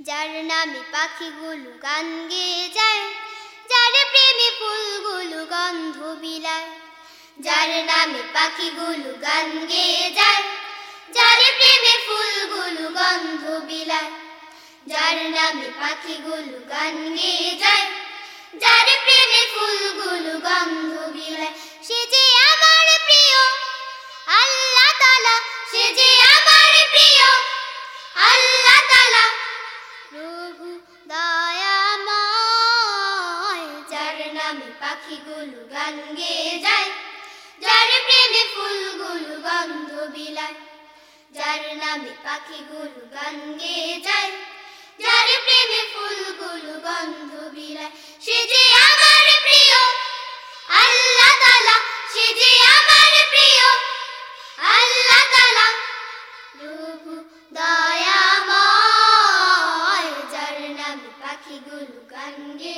যার নামে পাখিগুলো গান গেয়ে যায়, যার প্রেমে ফুলগুলো গন্ধ বিলায়, যার নামে পাখিগুলো গান গেয়ে যায়, যার প্রেমে ফুলগুলো গন্ধ বিলায়, যার নামে পাখিগুলো গান গেয়ে যায়, যার প্রেমে ফুলগুলো গন্ধ বিলায়। সে যে পাখিগুলো গান গেয়ে যায়, যার প্রেমে ফুলগুলো গন্ধ বিলায়। যার নামে পাখিগুলো গান গেয়ে যায়, যার প্রেমে ফুলগুলো গন্ধ বিলায়। সে যে আমার প্রিয়, আল্লাহ তালা সে যে আমার প্রিয়, আল্লাহ তালা প্রভু দয়াময়, যার নামে পাখিগুলো গান গেয়ে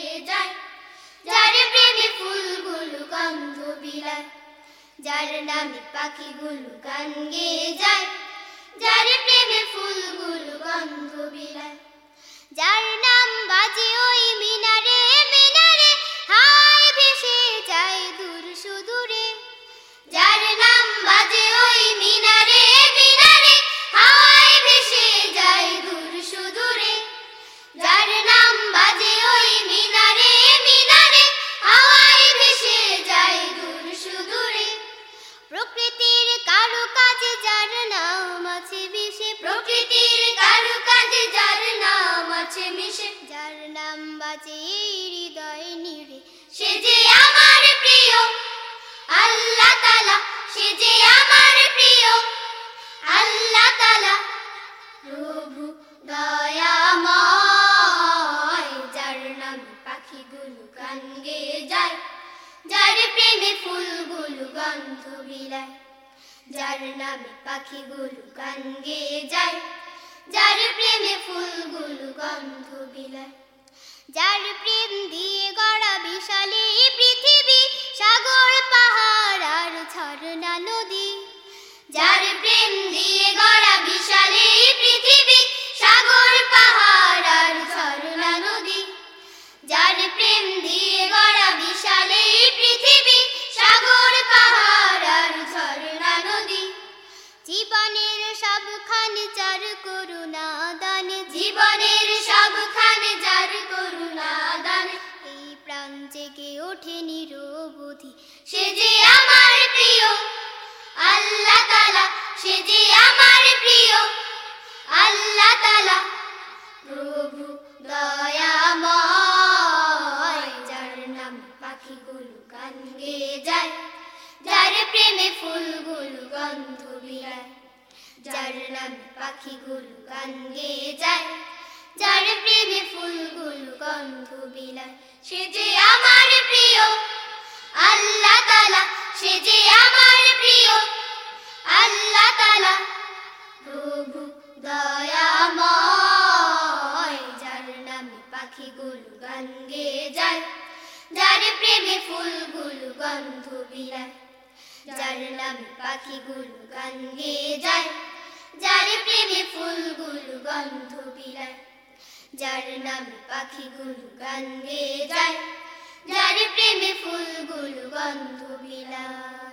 যার প্রেমে ফুলগুলো গন্ধ বিলায়, যার নামে পাখিগুলো গান গেয়ে যায়, যার প্রেমে ফুলগুলো গন্ধ বাজে হৃদয় নিরে সে যে আমার প্রিয়, আল্লাহ তালা সে যে আমার প্রিয়, আল্লাহ তালা প্রভু দয়াময়, যার নামে পাখিগুলো গান গেয়ে যায়, যার প্রেমে ফুলগুলো গন্ধ বিলায়, যার নামে পাখিগুলো গান গেয়ে যায়, যার প্রেমে ফুলগুলো গন্ধ বিলায়। যার প্রেম দিয়ে গড়া বিশালে পৃথিবী, সাগর, পাহাড় আর ঝর্ণা নদী। যার প্রেম দিয়ে গড়া বিশালে পৃথিবী, সাগর, পাহাড় আর ঝর্ণা নদী। যার প্রেম দিয়ে গড়া বিশালে পৃথিবী, সাগর, পাহাড় আর ঝর্ণা নদী। জীবনের সবখানে যার করুণা দান, জীবনের ওঠে সে যে আমার প্রিয়, আল্লাহ তালা সে যে আমার প্রিয়, আল্লাহ তালা প্রভু দয়াময়, যার নাম পাখিগুলো গান গেয়ে যায়, যার প্রেমে ফুলগুলো গন্ধ বিলায় যার নামে পাখিগুলো গান গেয়ে যায়, যার প্রেমে ফুলগুলো গন্ধ বিলায় সে যে আমার প্রিয় আমার প্রিয়। আল্লাহ তালা প্রভু দয়াময়। যার নামে পাখিগুলো গান গেয়ে যায়, যার প্রেমে ফুলগুলো গন্ধ বিলায়। যার নামে পাখিগুলো গান গেয়ে যায়, যার প্রেমে ফুলগুলো গন্ধ বিলায়। যার নামে পাখিগুলো গান গেয়ে যায়, যার প্রেমে ফুলগুলো গন্ধ বিলায়